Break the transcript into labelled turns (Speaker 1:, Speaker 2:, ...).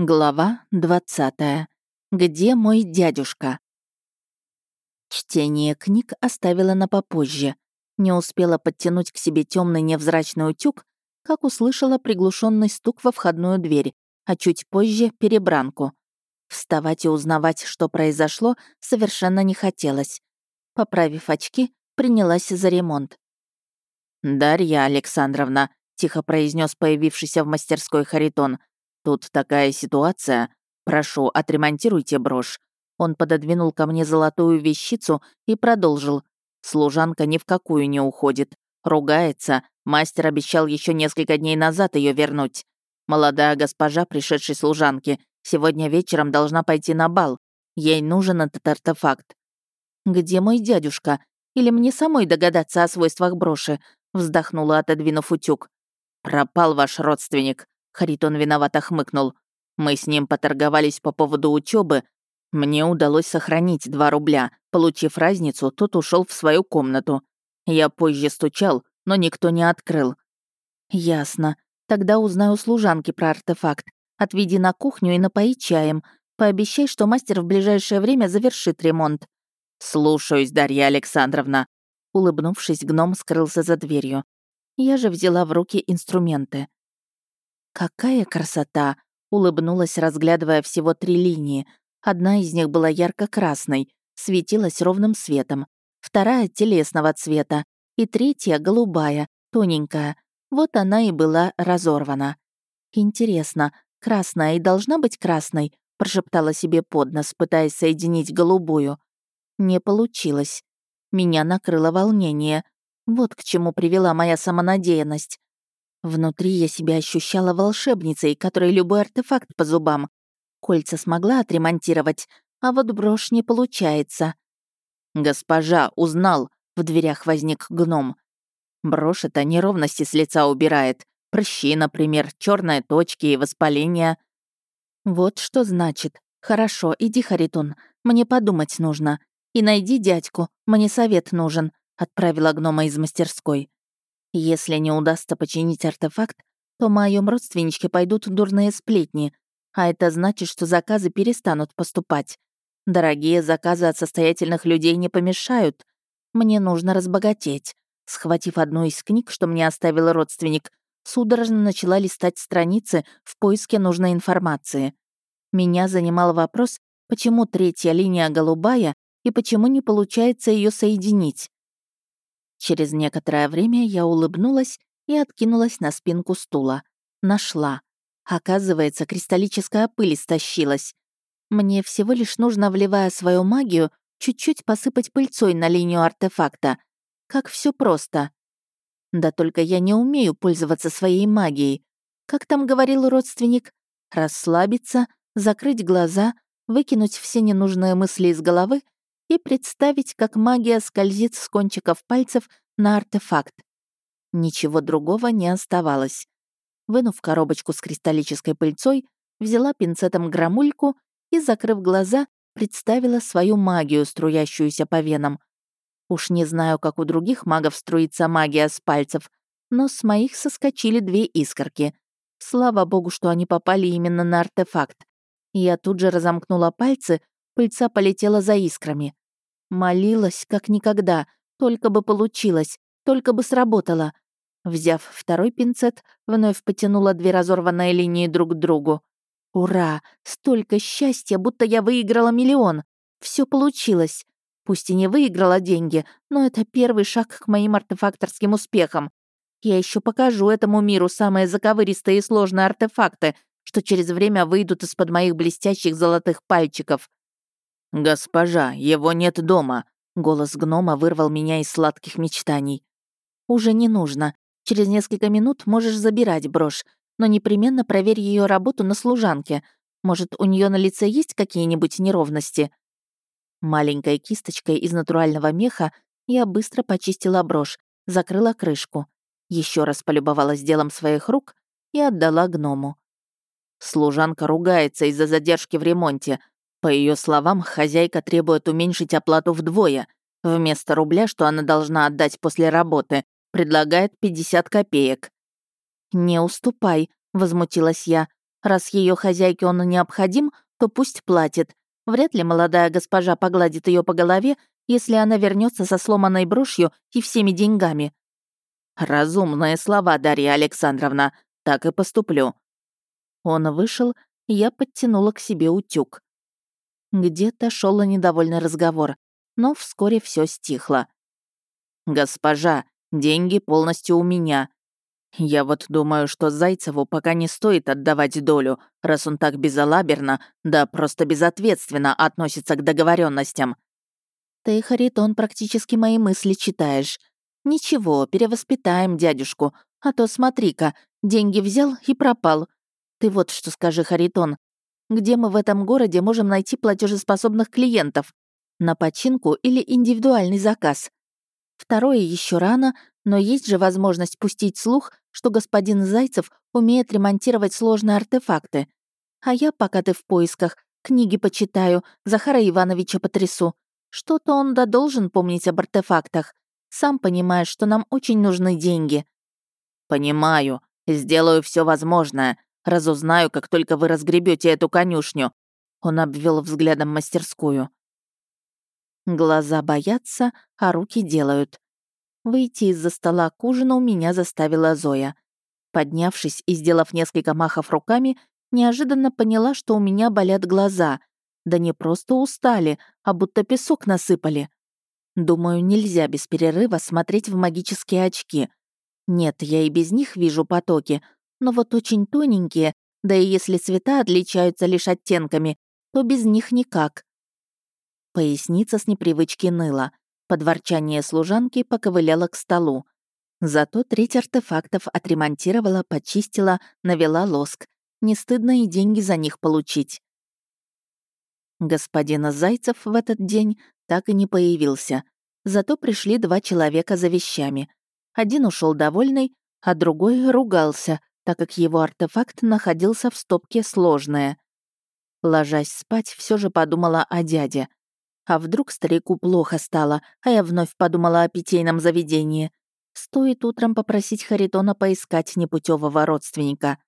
Speaker 1: Глава 20. Где мой дядюшка? Чтение книг оставила на попозже. Не успела подтянуть к себе темный невзрачный утюг, как услышала приглушенный стук во входную дверь, а чуть позже — перебранку. Вставать и узнавать, что произошло, совершенно не хотелось. Поправив очки, принялась за ремонт. «Дарья Александровна», — тихо произнес появившийся в мастерской Харитон, «Тут такая ситуация. Прошу, отремонтируйте брошь». Он пододвинул ко мне золотую вещицу и продолжил. Служанка ни в какую не уходит. Ругается. Мастер обещал еще несколько дней назад ее вернуть. Молодая госпожа, пришедшей служанки, сегодня вечером должна пойти на бал. Ей нужен этот артефакт. «Где мой дядюшка? Или мне самой догадаться о свойствах броши?» вздохнула, отодвинув утюг. «Пропал ваш родственник. Харитон виновато хмыкнул. Мы с ним поторговались по поводу учебы. Мне удалось сохранить два рубля. Получив разницу, тот ушел в свою комнату. Я позже стучал, но никто не открыл. Ясно. Тогда узнаю служанки про артефакт. Отведи на кухню и напои чаем. Пообещай, что мастер в ближайшее время завершит ремонт. Слушаюсь, Дарья Александровна. Улыбнувшись, гном скрылся за дверью. Я же взяла в руки инструменты. «Какая красота!» — улыбнулась, разглядывая всего три линии. Одна из них была ярко-красной, светилась ровным светом. Вторая — телесного цвета. И третья — голубая, тоненькая. Вот она и была разорвана. «Интересно, красная и должна быть красной?» — прошептала себе под нос, пытаясь соединить голубую. Не получилось. Меня накрыло волнение. Вот к чему привела моя самонадеянность. Внутри я себя ощущала волшебницей, которой любой артефакт по зубам. Кольца смогла отремонтировать, а вот брошь не получается. «Госпожа, узнал!» — в дверях возник гном. Брошь это неровности с лица убирает. Прыщи, например, черные точки и воспаления. Вот что значит. Хорошо, иди, Харитон, мне подумать нужно. И найди дядьку, мне совет нужен, отправила гнома из мастерской. Если не удастся починить артефакт, то о моем родственничке пойдут дурные сплетни, а это значит, что заказы перестанут поступать. Дорогие заказы от состоятельных людей не помешают. Мне нужно разбогатеть. Схватив одну из книг, что мне оставил родственник, судорожно начала листать страницы в поиске нужной информации. Меня занимал вопрос, почему третья линия голубая и почему не получается ее соединить. Через некоторое время я улыбнулась и откинулась на спинку стула. Нашла. Оказывается, кристаллическая пыль истощилась. Мне всего лишь нужно, вливая свою магию, чуть-чуть посыпать пыльцой на линию артефакта. Как все просто. Да только я не умею пользоваться своей магией. Как там говорил родственник? Расслабиться, закрыть глаза, выкинуть все ненужные мысли из головы и представить, как магия скользит с кончиков пальцев на артефакт. Ничего другого не оставалось. Вынув коробочку с кристаллической пыльцой, взяла пинцетом грамульку и, закрыв глаза, представила свою магию, струящуюся по венам. Уж не знаю, как у других магов струится магия с пальцев, но с моих соскочили две искорки. Слава богу, что они попали именно на артефакт. Я тут же разомкнула пальцы, пыльца полетела за искрами. Молилась, как никогда, только бы получилось, только бы сработало. Взяв второй пинцет, вновь потянула две разорванные линии друг к другу. Ура! Столько счастья, будто я выиграла миллион. Все получилось. Пусть и не выиграла деньги, но это первый шаг к моим артефакторским успехам. Я еще покажу этому миру самые заковыристые и сложные артефакты, что через время выйдут из-под моих блестящих золотых пальчиков. «Госпожа, его нет дома», — голос гнома вырвал меня из сладких мечтаний. «Уже не нужно. Через несколько минут можешь забирать брошь, но непременно проверь ее работу на служанке. Может, у нее на лице есть какие-нибудь неровности?» Маленькой кисточкой из натурального меха я быстро почистила брошь, закрыла крышку, еще раз полюбовалась делом своих рук и отдала гному. Служанка ругается из-за задержки в ремонте, по ее словам, хозяйка требует уменьшить оплату вдвое. Вместо рубля, что она должна отдать после работы, предлагает 50 копеек. «Не уступай», — возмутилась я. Раз ее хозяйке он необходим, то пусть платит. Вряд ли молодая госпожа погладит ее по голове, если она вернется со сломанной брошью и всеми деньгами. «Разумные слова, Дарья Александровна. Так и поступлю». Он вышел, я подтянула к себе утюг. Где-то шел недовольный разговор, но вскоре все стихло. «Госпожа, деньги полностью у меня. Я вот думаю, что Зайцеву пока не стоит отдавать долю, раз он так безалаберно, да просто безответственно относится к договоренностям. Ты, Харитон, практически мои мысли читаешь. Ничего, перевоспитаем дядюшку, а то смотри-ка, деньги взял и пропал. Ты вот что скажи, Харитон, где мы в этом городе можем найти платежеспособных клиентов? На починку или индивидуальный заказ? Второе еще рано, но есть же возможность пустить слух, что господин Зайцев умеет ремонтировать сложные артефакты. А я, пока ты в поисках, книги почитаю, Захара Ивановича потрясу. Что-то он да должен помнить об артефактах. Сам понимаешь, что нам очень нужны деньги». «Понимаю. Сделаю все возможное. Разузнаю, как только вы разгребете эту конюшню». Он обвел взглядом мастерскую. Глаза боятся, а руки делают. Выйти из-за стола к ужину меня заставила Зоя. Поднявшись и сделав несколько махов руками, неожиданно поняла, что у меня болят глаза. Да не просто устали, а будто песок насыпали. Думаю, нельзя без перерыва смотреть в магические очки. Нет, я и без них вижу потоки, но вот очень тоненькие, да и если цвета отличаются лишь оттенками, то без них никак. Поясница с непривычки ныла. Под ворчание служанки поковыляла к столу. Зато треть артефактов отремонтировала, почистила, навела лоск. Не стыдно и деньги за них получить. Господин Зайцев в этот день так и не появился. Зато пришли два человека за вещами. Один ушел довольный, а другой ругался, так как его артефакт находился в стопке сложное. Ложась спать, все же подумала о дяде. А вдруг старику плохо стало, а я вновь подумала о питейном заведении. Стоит утром попросить Харитона поискать непутевого родственника.